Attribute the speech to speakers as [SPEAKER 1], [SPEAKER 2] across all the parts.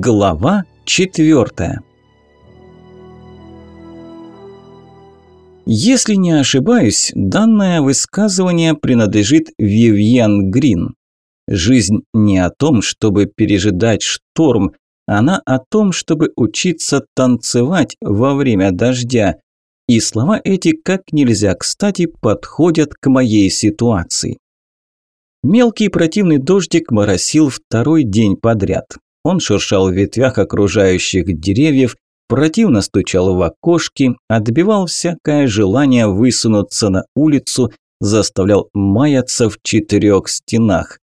[SPEAKER 1] Глава четвертая. Если не ошибаюсь, данное высказывание принадлежит Вивьен Грин. Жизнь не о том, чтобы пережидать шторм, она о том, чтобы учиться танцевать во время дождя. И слова эти как нельзя кстати подходят к моей ситуации. Мелкий противный дождик моросил второй день подряд. Он шуршал в ветвях окружающих деревьев, противно стучал в окошки, отбивал всякое желание высунуться на улицу, заставлял маяться в четырех стенах.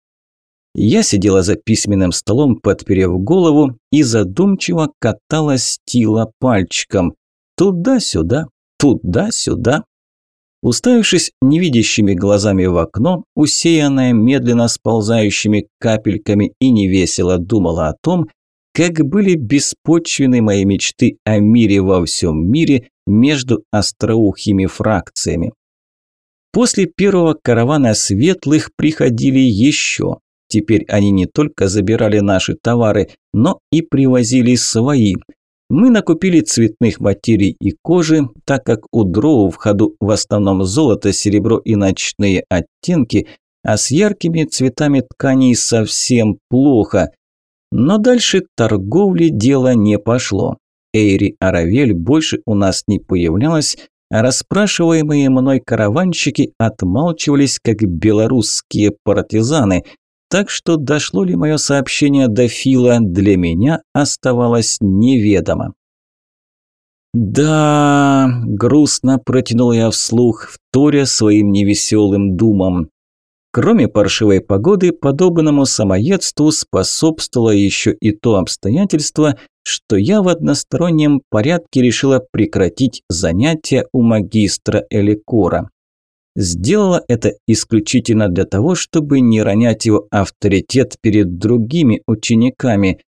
[SPEAKER 1] Я сидела за письменным столом, подперев голову, и задумчиво катала стила пальчиком. Туда-сюда, туда-сюда. Уставившись невидящими глазами в окно, усеянное медленно сползающими капельками и невесело думала о том, как были беспочвены мои мечты о мире во всем мире между остроухими фракциями. После первого каравана светлых приходили еще. Теперь они не только забирали наши товары, но и привозили свои – мы накупили цветных материй и кожи, так как у дроу в ходу в основном золото, серебро и ночные оттенки, а с яркими цветами тканей совсем плохо. Но дальше торговли дело не пошло. Эйри Аравель больше у нас не появлялась, а расспрашиваемые мной караванщики отмалчивались, как белорусские партизаны – так что дошло ли мое сообщение до Фила, для меня оставалось неведомо. «Да...» – грустно протянул я вслух, вторя своим невеселым думам. Кроме паршивой погоды, подобному самоедству способствовало еще и то обстоятельство, что я в одностороннем порядке решила прекратить занятия у магистра Эликора. Сделала это исключительно для того, чтобы не ронять его авторитет перед другими учениками.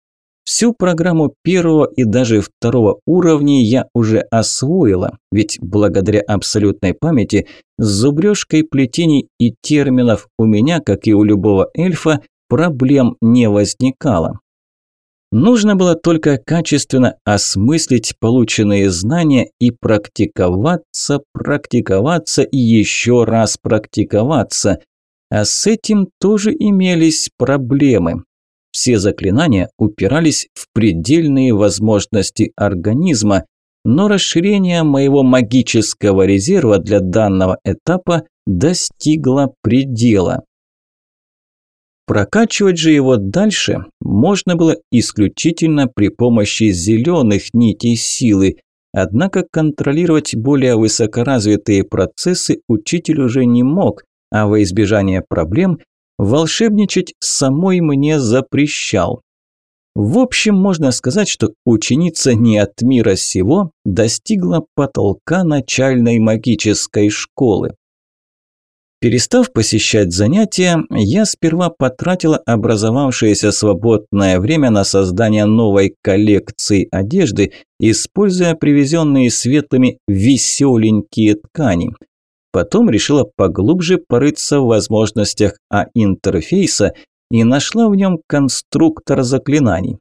[SPEAKER 1] Всю программу первого и даже второго уровней я уже освоила, ведь благодаря абсолютной памяти с зубрежкой плетений и терминов у меня, как и у любого эльфа, проблем не возникало. Нужно было только качественно осмыслить полученные знания и практиковаться, практиковаться и еще раз практиковаться. А с этим тоже имелись проблемы. Все заклинания упирались в предельные возможности организма, но расширение моего магического резерва для данного этапа достигло предела. Прокачивать же его дальше можно было исключительно при помощи зеленых нитей силы, однако контролировать более высокоразвитые процессы учитель уже не мог, а во избежание проблем волшебничать самой мне запрещал. В общем, можно сказать, что ученица не от мира сего достигла потолка начальной магической школы. Перестав посещать занятия, я сперва потратила образовавшееся свободное время на создание новой коллекции одежды, используя привезенные светлыми веселенькие ткани. Потом решила поглубже порыться в возможностях А-интерфейса и нашла в нем конструктор заклинаний.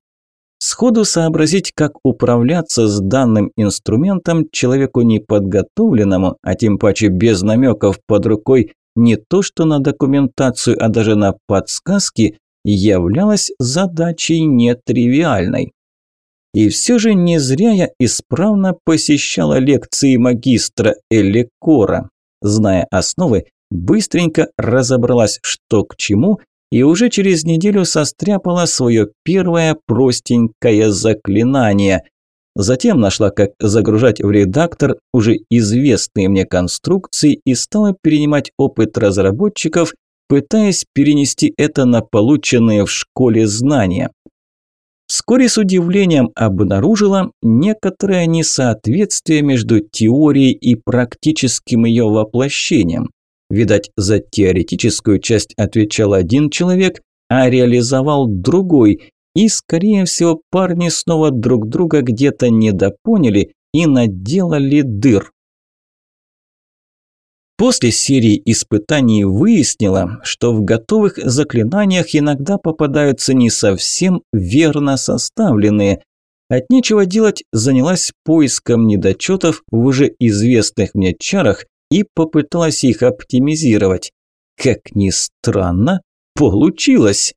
[SPEAKER 1] Сходу сообразить, как управляться с данным инструментом человеку неподготовленному, а тем паче без намеков под рукой, не то что на документацию, а даже на подсказки, являлась задачей нетривиальной. И все же не зря я исправно посещала лекции магистра Элекора. Зная основы, быстренько разобралась, что к чему, и уже через неделю состряпала свое первое простенькое заклинание. Затем нашла, как загружать в редактор уже известные мне конструкции и стала перенимать опыт разработчиков, пытаясь перенести это на полученные в школе знания. Вскоре с удивлением обнаружила некоторое несоответствие между теорией и практическим ее воплощением. Видать, за теоретическую часть отвечал один человек, а реализовал другой, и, скорее всего, парни снова друг друга где-то недопоняли и наделали дыр. После серии испытаний выяснила, что в готовых заклинаниях иногда попадаются не совсем верно составленные. От нечего делать занялась поиском недочетов в уже известных мне чарах и попыталась их оптимизировать. Как ни странно, получилось.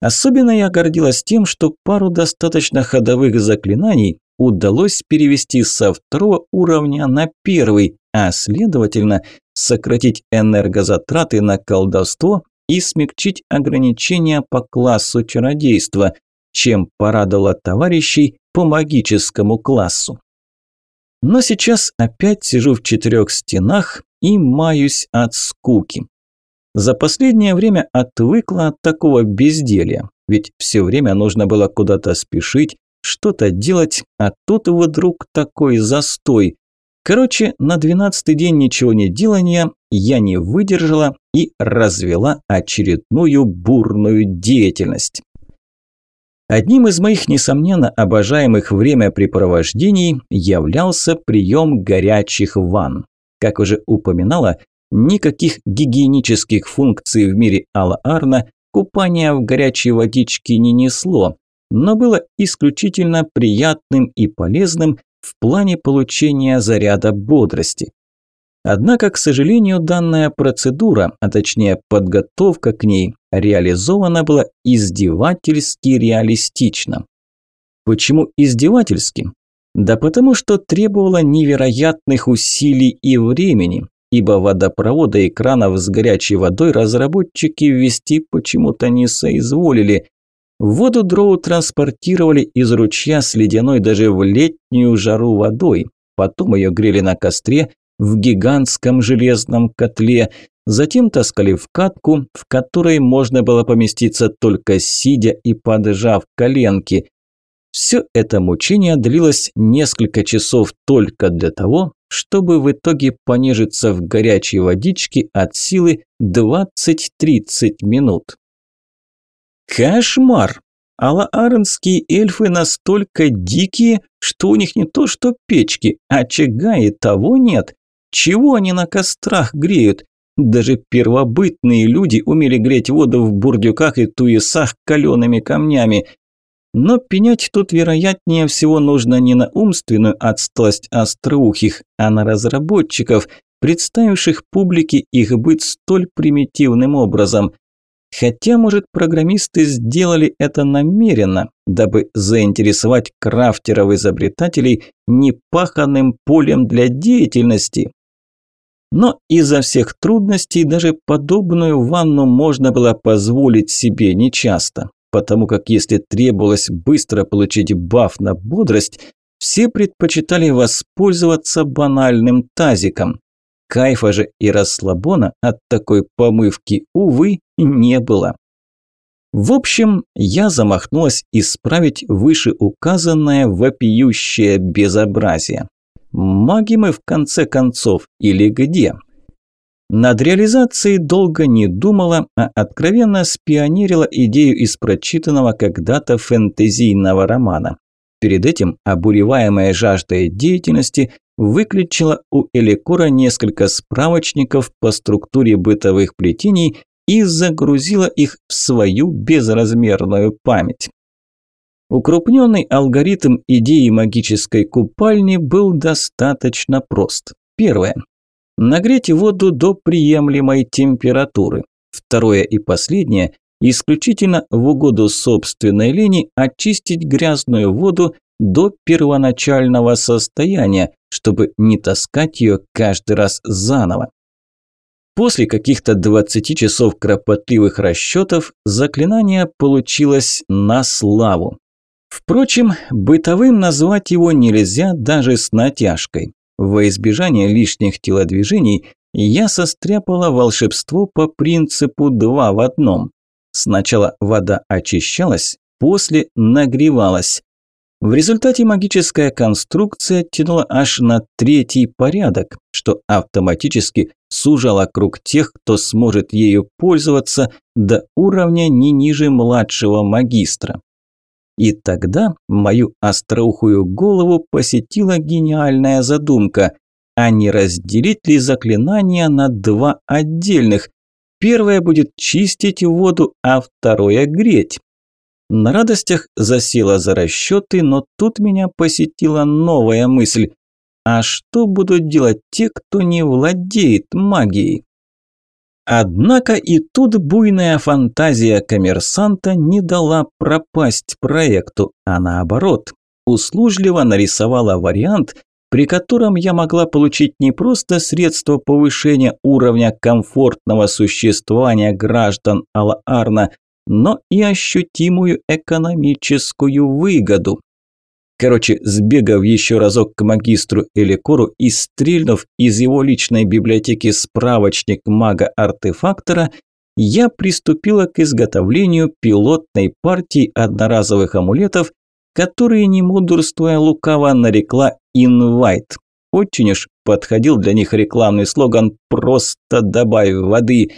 [SPEAKER 1] Особенно я гордилась тем, что пару достаточно ходовых заклинаний удалось перевести со второго уровня на первый, а следовательно сократить энергозатраты на колдовство и смягчить ограничения по классу чародейства, чем порадовало товарищей по магическому классу. Но сейчас опять сижу в четырех стенах и маюсь от скуки. За последнее время отвыкла от такого безделья, ведь все время нужно было куда-то спешить, что-то делать, а тут вдруг такой застой. Короче, на двенадцатый день ничего не делания я не выдержала и развела очередную бурную деятельность. Одним из моих, несомненно, обожаемых времяпрепровождений являлся прием горячих ванн. Как уже упоминала, никаких гигиенических функций в мире Алла-Арна купание в горячей водичке не несло, но было исключительно приятным и полезным в плане получения заряда бодрости. Однако, к сожалению, данная процедура, а точнее подготовка к ней, реализована была издевательски реалистично. Почему издевательски? Да потому что требовала невероятных усилий и времени, ибо водопровода и кранов с горячей водой разработчики ввести почему-то не соизволили, Воду дроу транспортировали из ручья с ледяной даже в летнюю жару водой. Потом ее грели на костре в гигантском железном котле. Затем таскали в катку, в которой можно было поместиться только сидя и поджав коленки. Все это мучение длилось несколько часов только для того, чтобы в итоге понежиться в горячей водичке от силы 20-30 минут. Кошмар! Алаарнские эльфы настолько дикие, что у них не то что печки, очага и того нет. Чего они на кострах греют? Даже первобытные люди умели греть воду в бурдюках и туесах калеными камнями. Но пенять тут вероятнее всего нужно не на умственную отсталость остроухих, а на разработчиков, представивших публике их быт столь примитивным образом – Хотя, может, программисты сделали это намеренно, дабы заинтересовать крафтеров-изобретателей непаханным полем для деятельности. Но из-за всех трудностей даже подобную ванну можно было позволить себе нечасто, потому как если требовалось быстро получить баф на бодрость, все предпочитали воспользоваться банальным тазиком. Кайфа же и расслабона от такой помывки, увы, не было. В общем, я замахнулась исправить вышеуказанное вопиющее безобразие. Маги мы в конце концов или где? Над реализацией долго не думала, а откровенно спионерила идею из прочитанного когда-то фэнтезийного романа. Перед этим, обуреваемая жаждой деятельности, выключила у Элекора несколько справочников по структуре бытовых плетений и загрузила их в свою безразмерную память. Укрупненный алгоритм идеи магической купальни был достаточно прост. Первое. Нагреть воду до приемлемой температуры. Второе и последнее – исключительно в угоду собственной лени очистить грязную воду до первоначального состояния, чтобы не таскать ее каждый раз заново. После каких-то 20 часов кропотливых расчетов заклинание получилось на славу. Впрочем, бытовым назвать его нельзя даже с натяжкой. Во избежание лишних телодвижений я состряпала волшебство по принципу два в одном. Сначала вода очищалась, после нагревалась. В результате магическая конструкция тянула аж на третий порядок, что автоматически сужало круг тех, кто сможет ею пользоваться до уровня не ниже младшего магистра. И тогда мою остроухую голову посетила гениальная задумка. а не разделить ли заклинания на два отдельных. Первое будет чистить воду, а второе греть. На радостях засела за расчеты, но тут меня посетила новая мысль. А что будут делать те, кто не владеет магией? Однако и тут буйная фантазия коммерсанта не дала пропасть проекту, а наоборот, услужливо нарисовала вариант, при котором я могла получить не просто средства повышения уровня комфортного существования граждан Алаарна, но и ощутимую экономическую выгоду. Короче, сбегав еще разок к магистру Эликору и стрельнув из его личной библиотеки справочник мага-артефактора, я приступила к изготовлению пилотной партии одноразовых амулетов, которые, не мудрствуя лукаво, нарекла «Инвайт». Очень уж подходил для них рекламный слоган «Просто добавь воды».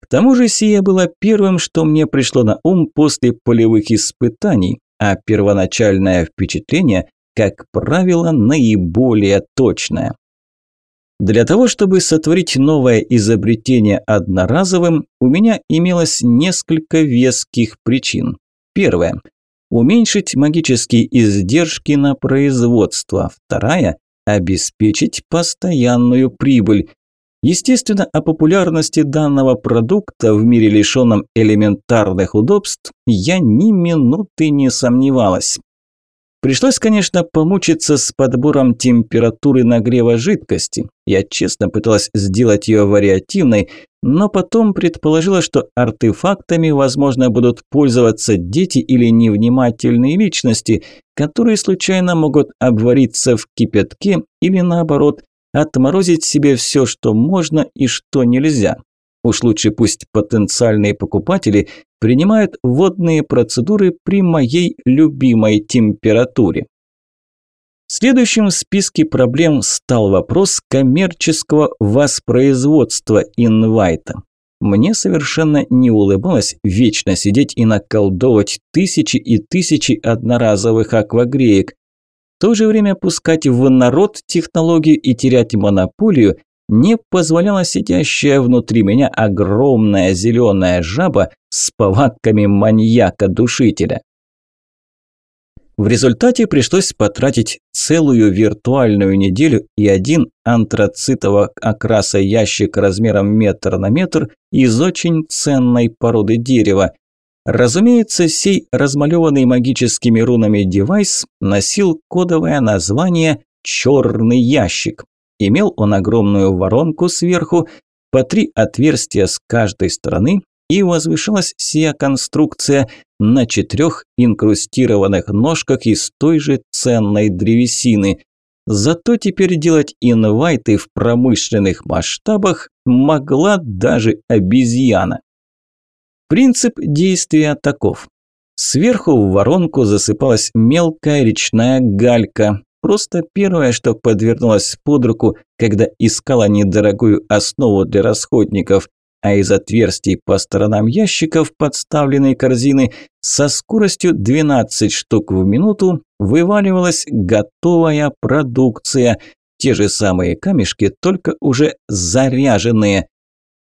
[SPEAKER 1] К тому же сия было первым, что мне пришло на ум после полевых испытаний, а первоначальное впечатление, как правило, наиболее точное. Для того, чтобы сотворить новое изобретение одноразовым, у меня имелось несколько веских причин. Первое – уменьшить магические издержки на производство. Вторая – обеспечить постоянную прибыль. Естественно, о популярности данного продукта в мире лишенном элементарных удобств я ни минуты не сомневалась. Пришлось, конечно, помучиться с подбором температуры нагрева жидкости. Я честно пыталась сделать ее вариативной, но потом предположила, что артефактами, возможно, будут пользоваться дети или невнимательные личности, которые случайно могут обвариться в кипятке или наоборот отморозить себе все, что можно и что нельзя. Уж лучше пусть потенциальные покупатели принимают водные процедуры при моей любимой температуре. Следующим в списке проблем стал вопрос коммерческого воспроизводства инвайта. Мне совершенно не улыбалось вечно сидеть и наколдовать тысячи и тысячи одноразовых аквагреек, то же время пускать в народ технологию и терять монополию не позволяла сидящая внутри меня огромная зеленая жаба с повадками маньяка-душителя. В результате пришлось потратить целую виртуальную неделю и один антрацитового окраса ящик размером метр на метр из очень ценной породы дерева, Разумеется, сей размалеванный магическими рунами девайс носил кодовое название «черный ящик». Имел он огромную воронку сверху, по три отверстия с каждой стороны, и возвышалась сия конструкция на четырех инкрустированных ножках из той же ценной древесины. Зато теперь делать инвайты в промышленных масштабах могла даже обезьяна. Принцип действия таков. Сверху в воронку засыпалась мелкая речная галька. Просто первое, что подвернулось под руку, когда искала недорогую основу для расходников, а из отверстий по сторонам ящиков подставленной корзины со скоростью 12 штук в минуту вываливалась готовая продукция. Те же самые камешки, только уже заряженные.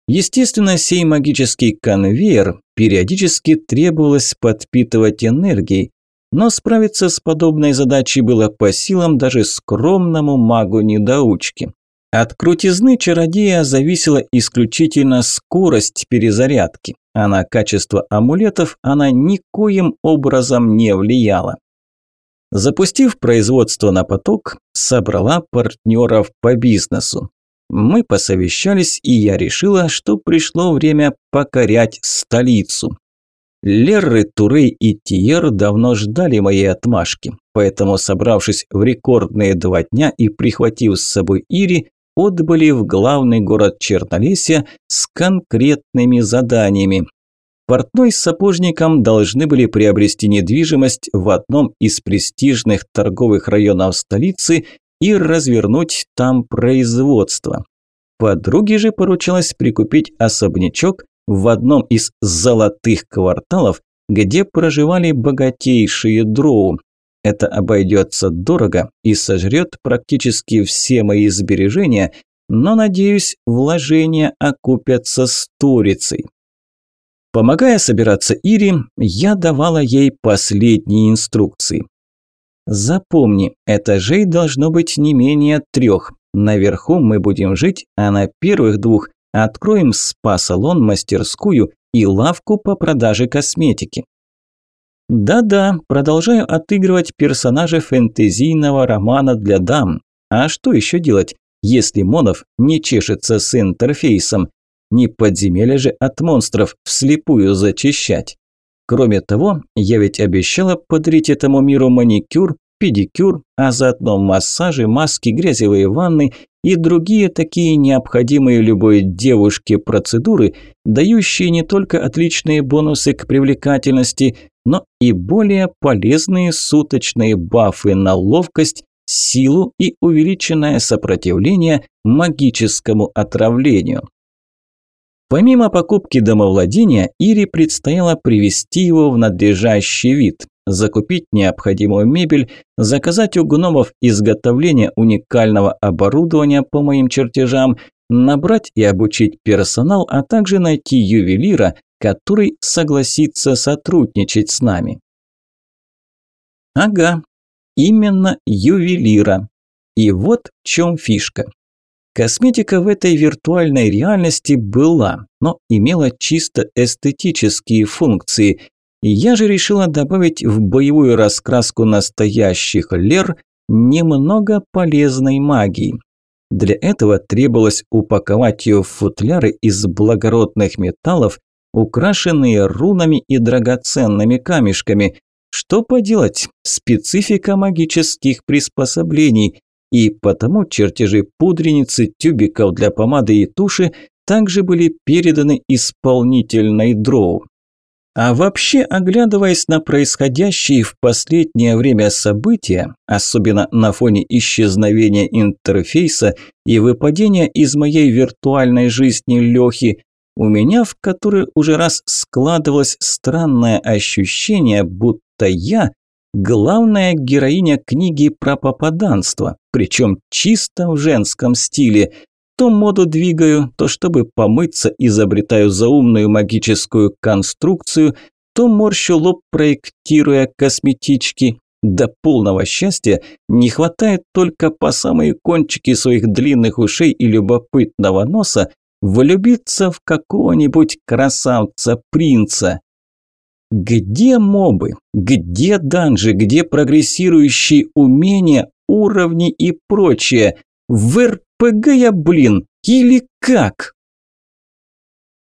[SPEAKER 1] Естественно, сей магический конвейер периодически требовалось подпитывать энергией, но справиться с подобной задачей было по силам даже скромному магу-недоучке. От крутизны чародея зависела исключительно скорость перезарядки, а на качество амулетов она никоим образом не влияла. Запустив производство на поток, собрала партнеров по бизнесу. Мы посовещались, и я решила, что пришло время покорять столицу. Лерры, Турей и Тиер давно ждали моей отмашки, поэтому, собравшись в рекордные два дня и прихватив с собой Ири, отбыли в главный город Чернолесья с конкретными заданиями. Портной с сапожником должны были приобрести недвижимость в одном из престижных торговых районов столицы и развернуть там производство. Подруге же поручилось прикупить особнячок в одном из золотых кварталов, где проживали богатейшие дроу. это обойдется дорого и сожрет практически все мои сбережения, но, надеюсь, вложения окупятся сторицей. Помогая собираться Ире, я давала ей последние инструкции. Запомни, этажей должно быть не менее трех. Наверху мы будем жить, а на первых двух откроем спа-салон, мастерскую и лавку по продаже косметики. Да-да, продолжаю отыгрывать персонажа фэнтезийного романа для дам. А что еще делать, если Монов не чешется с интерфейсом? Не подземелье же от монстров вслепую зачищать. Кроме того, я ведь обещала подарить этому миру маникюр, педикюр, а заодно массажи, маски, грязевые ванны и другие такие необходимые любой девушке процедуры, дающие не только отличные бонусы к привлекательности, но и более полезные суточные бафы на ловкость, силу и увеличенное сопротивление магическому отравлению. Помимо покупки домовладения, Ире предстояло привести его в надлежащий вид, закупить необходимую мебель, заказать у гномов изготовление уникального оборудования по моим чертежам, набрать и обучить персонал, а также найти ювелира, который согласится сотрудничать с нами. Ага, именно ювелира. И вот в чем фишка. Косметика в этой виртуальной реальности была, но имела чисто эстетические функции. И я же решила добавить в боевую раскраску настоящих лер немного полезной магии. Для этого требовалось упаковать ее в футляры из благородных металлов, украшенные рунами и драгоценными камешками. Что поделать, специфика магических приспособлений, и потому чертежи пудреницы, тюбиков для помады и туши также были переданы исполнительной дроу. А вообще, оглядываясь на происходящие в последнее время события, особенно на фоне исчезновения интерфейса и выпадения из моей виртуальной жизни Лехи, у меня в который уже раз складывалось странное ощущение, будто я – главная героиня книги про попаданство, причем чисто в женском стиле. То моду двигаю, то чтобы помыться изобретаю заумную магическую конструкцию, то морщу лоб, проектируя косметички. До полного счастья не хватает только по самые кончики своих длинных ушей и любопытного носа влюбиться в какого-нибудь красавца-принца. Где мобы? Где данжи? Где прогрессирующие умения, уровни и прочее? В РПГ я, блин, или как?